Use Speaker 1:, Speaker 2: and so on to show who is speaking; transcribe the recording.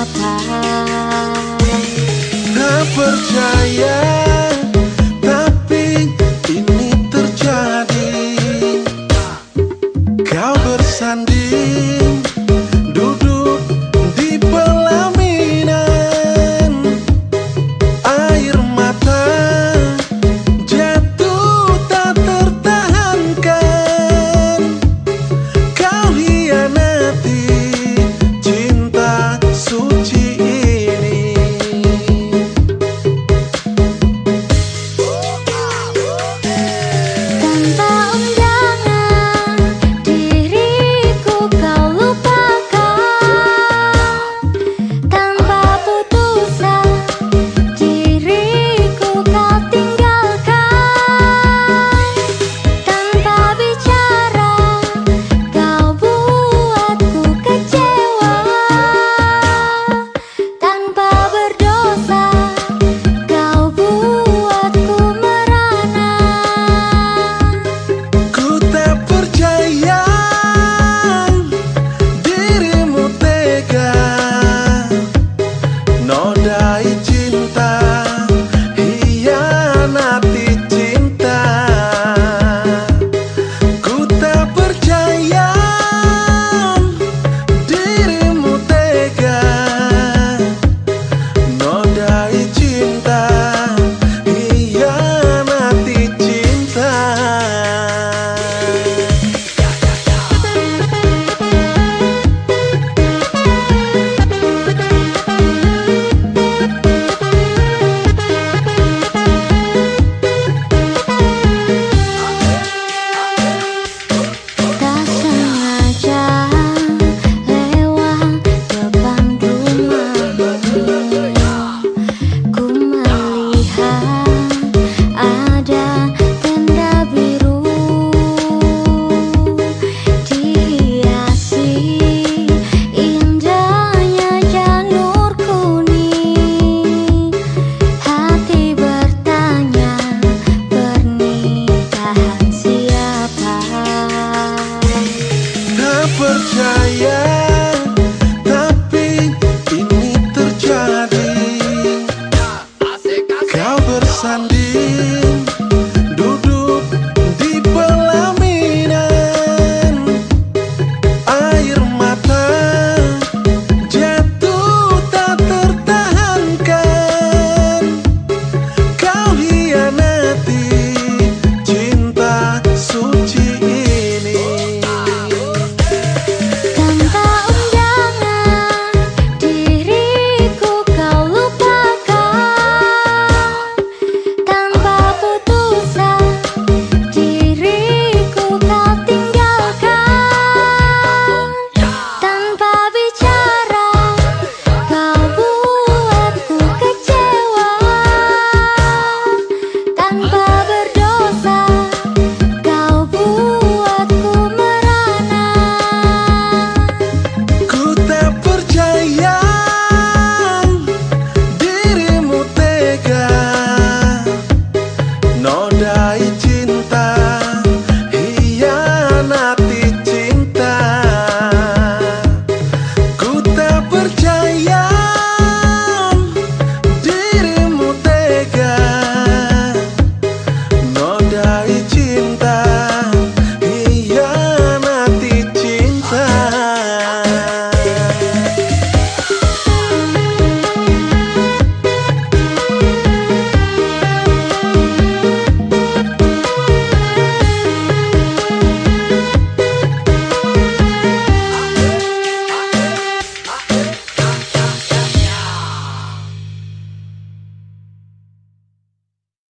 Speaker 1: Tak
Speaker 2: percaya Tapi ini terjadi. Kau bersanding.